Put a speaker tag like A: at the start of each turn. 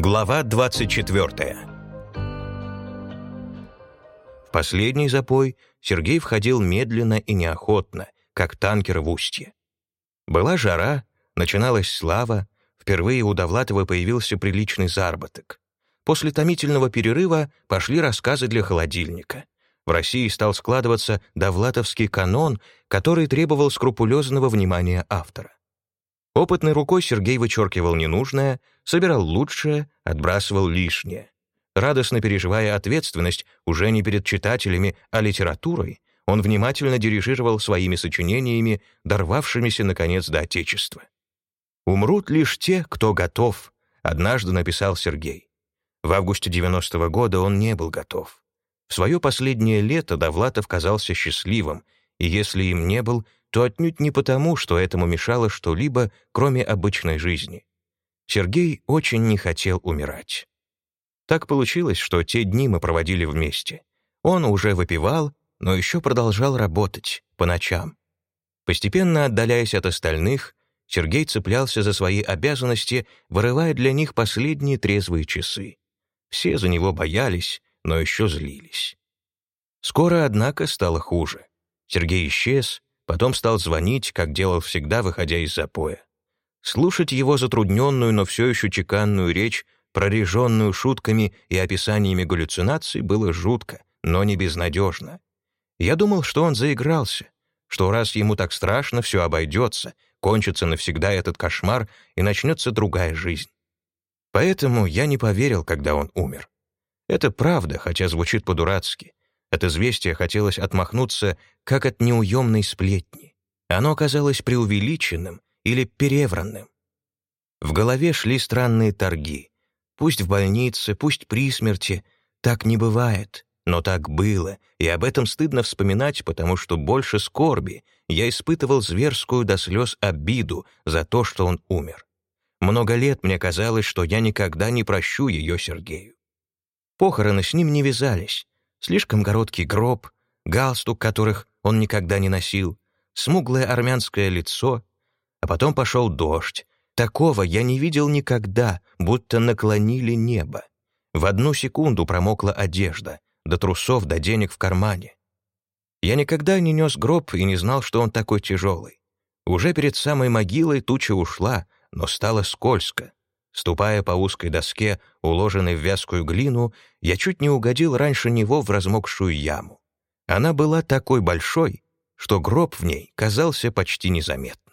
A: Глава 24 В последний запой Сергей входил медленно и неохотно, как танкер в устье. Была жара, начиналась слава, впервые у Довлатова появился приличный заработок. После томительного перерыва пошли рассказы для холодильника. В России стал складываться довлатовский канон, который требовал скрупулезного внимания автора. Опытной рукой Сергей вычеркивал ненужное, собирал лучшее, отбрасывал лишнее. Радостно переживая ответственность уже не перед читателями, а литературой, он внимательно дирижировал своими сочинениями, дорвавшимися, наконец, до Отечества. «Умрут лишь те, кто готов», — однажды написал Сергей. В августе 90-го года он не был готов. В свое последнее лето Довлатов казался счастливым, и если им не был, то отнюдь не потому, что этому мешало что-либо, кроме обычной жизни. Сергей очень не хотел умирать. Так получилось, что те дни мы проводили вместе. Он уже выпивал, но еще продолжал работать по ночам. Постепенно отдаляясь от остальных, Сергей цеплялся за свои обязанности, вырывая для них последние трезвые часы. Все за него боялись, но еще злились. Скоро, однако, стало хуже. Сергей исчез, Потом стал звонить, как делал всегда, выходя из запоя. Слушать его затрудненную, но все еще чеканную речь, прореженную шутками и описаниями галлюцинаций, было жутко, но не безнадежно. Я думал, что он заигрался, что раз ему так страшно, все обойдется, кончится навсегда этот кошмар и начнется другая жизнь. Поэтому я не поверил, когда он умер. Это правда, хотя звучит по-дурацки. От известия хотелось отмахнуться, как от неуемной сплетни. Оно казалось преувеличенным или перевранным. В голове шли странные торги. Пусть в больнице, пусть при смерти. Так не бывает, но так было, и об этом стыдно вспоминать, потому что больше скорби я испытывал зверскую до слез обиду за то, что он умер. Много лет мне казалось, что я никогда не прощу ее Сергею. Похороны с ним не вязались, слишком короткий гроб, галстук которых он никогда не носил, смуглое армянское лицо, а потом пошел дождь. Такого я не видел никогда, будто наклонили небо. В одну секунду промокла одежда, до трусов, до денег в кармане. Я никогда не нес гроб и не знал, что он такой тяжелый. Уже перед самой могилой туча ушла, но стало скользко. Ступая по узкой доске, уложенной в вязкую глину, я чуть не угодил раньше него в размокшую яму. Она была такой большой, что гроб в ней казался почти незаметным.